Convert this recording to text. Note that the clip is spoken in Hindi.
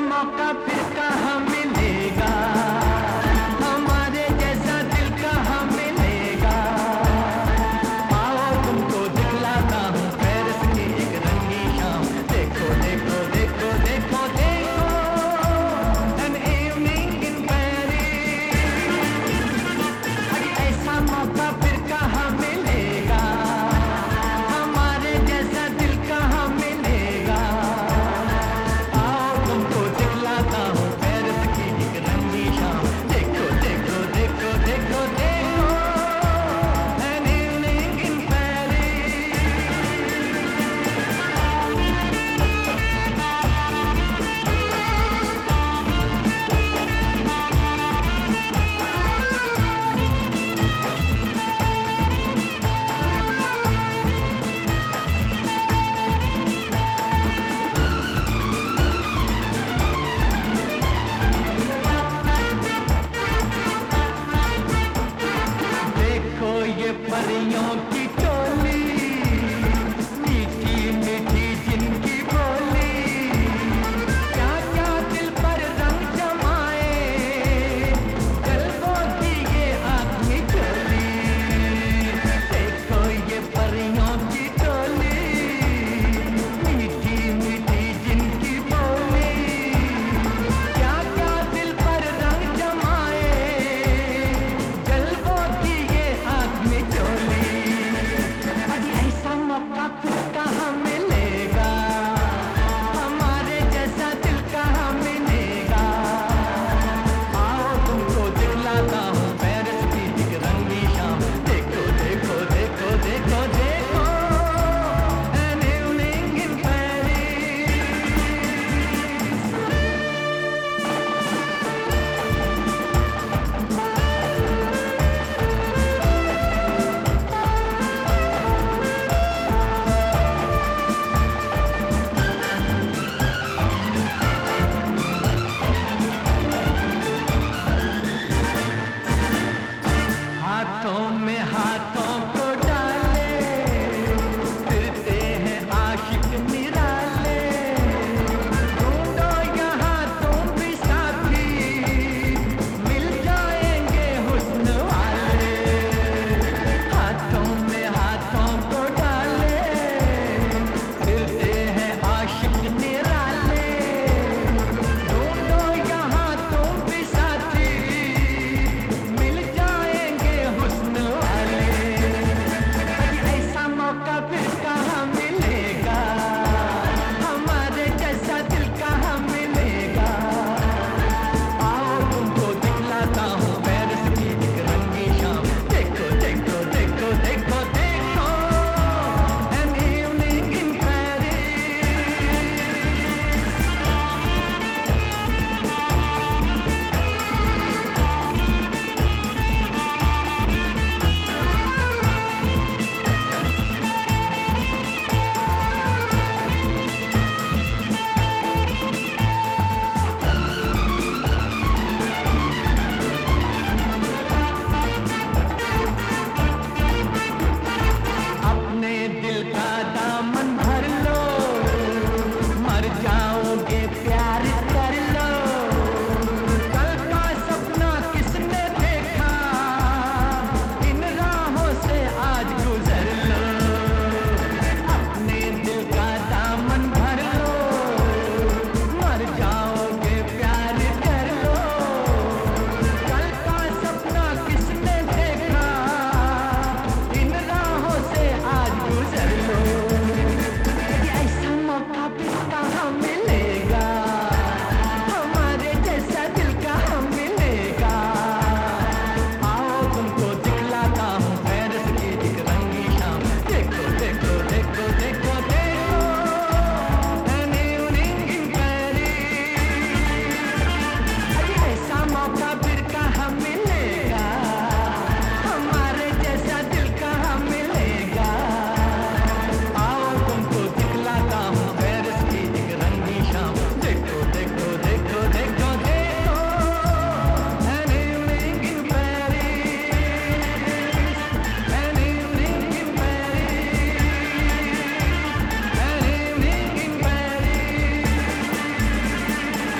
मौका फिर कहा señor.